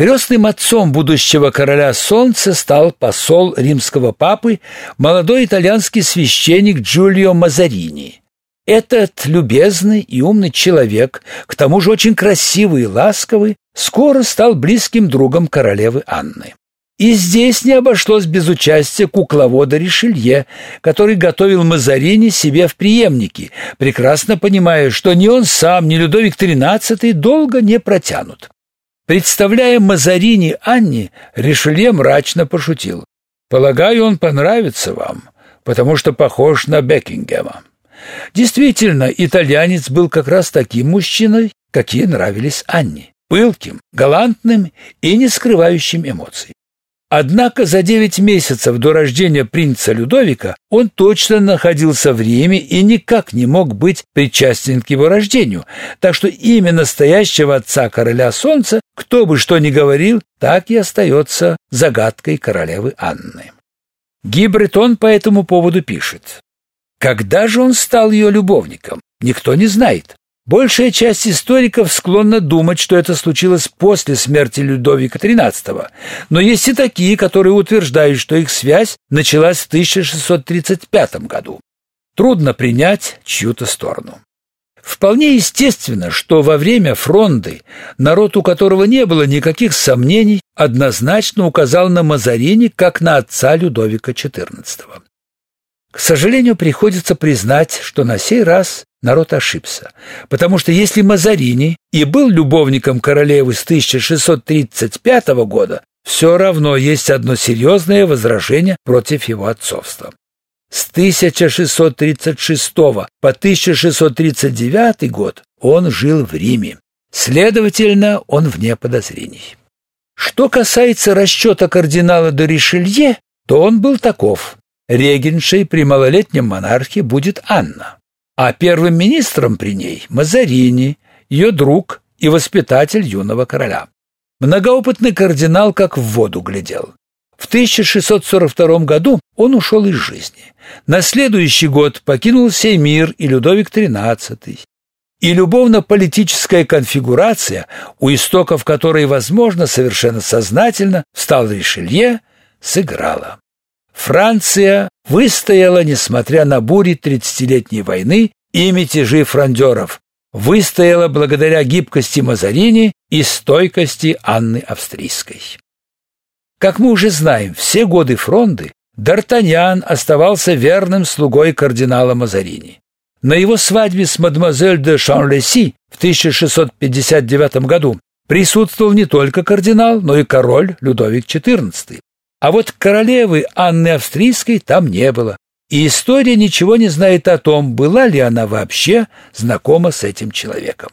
Крестным отцом будущего короля Солнца стал посол римского папы, молодой итальянский священник Джулио Мазарини. Этот любезный и умный человек, к тому же очень красивый и ласковый, скоро стал близким другом королевы Анны. И здесь не обошлось без участия кукловода Ришелье, который готовил Мазарини себе в преемники, прекрасно понимая, что ни он сам, ни Людовик XIII долго не протянут. Представляя Мазарини Анне, Ришелье мрачно пошутил. «Полагаю, он понравится вам, потому что похож на Бекингема». Действительно, итальянец был как раз таким мужчиной, какие нравились Анне. Пылким, галантным и не скрывающим эмоций. Однако за девять месяцев до рождения принца Людовика он точно находился в Риме и никак не мог быть причастен к его рождению, так что имя настоящего отца короля Солнца, кто бы что ни говорил, так и остается загадкой королевы Анны. Гибретон по этому поводу пишет. Когда же он стал ее любовником, никто не знает. Большая часть историков склонна думать, что это случилось после смерти Людовика XIII, но есть и такие, которые утверждают, что их связь началась в 1635 году. Трудно принять чью-то сторону. Вполне естественно, что во время фронды народ, у которого не было никаких сомнений, однозначно указал на Мазарини как на отца Людовика XIV. К сожалению, приходится признать, что на сей раз народ ошибся, потому что если Мазарини и был любовником королевы с 1635 года, все равно есть одно серьезное возражение против его отцовства. С 1636 по 1639 год он жил в Риме. Следовательно, он вне подозрений. Что касается расчета кардинала де Ришелье, то он был таков. Регеншей при малолетнем монархе будет Анна, а первым министром при ней Мазарини, ее друг и воспитатель юного короля. Многоопытный кардинал как в воду глядел. В 1642 году он ушел из жизни. На следующий год покинул сей мир и Людовик XIII. И любовно-политическая конфигурация, у истоков которой, возможно, совершенно сознательно встал Ришелье, сыграла. Франция выстояла, несмотря на бури тридцатилетней войны и мятежи фрондеров, выстояла благодаря гибкости Мазарини и стойкости Анны Австрийской. Как мы уже знаем, все годы фронды Д'Артаньян оставался верным слугой кардинала Мазарини. На его свадьбе с мадемуазель де Шанлеси в 1659 году присутствовал не только кардинал, но и король Людовик XIV. А вот королевы Анны Австрийской там не было. И история ничего не знает о том, была ли она вообще знакома с этим человеком.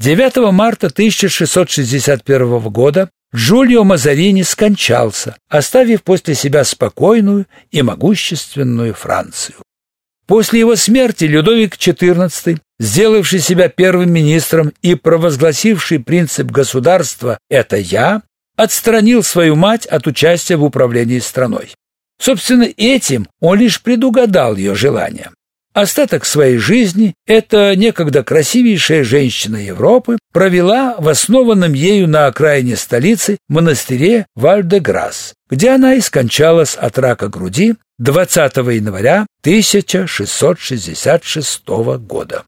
9 марта 1661 года Джульо Мазарини скончался, оставив после себя спокойную и могущественную Францию. После его смерти Людовик XIV, сделавший себя первым министром и провозгласивший принцип государства «это я», отстранил свою мать от участия в управлении страной. Собственно, этим он лишь предугадал ее желание. Остаток своей жизни эта некогда красивейшая женщина Европы провела в основанном ею на окраине столицы монастыре Вальдеграс, где она и скончалась от рака груди 20 января 1666 года.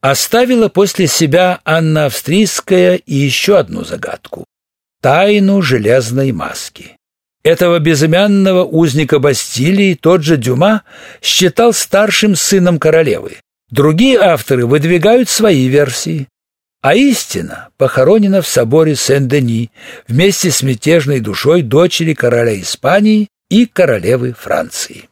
Оставила после себя Анна Австрийская и еще одну загадку тайну железной маски. Этого безымянного узника Бастилии тот же Дюма считал старшим сыном королевы. Другие авторы выдвигают свои версии. А истина похоронена в соборе Сен-Дени вместе с мятежной душой дочери короля Испании и королевы Франции.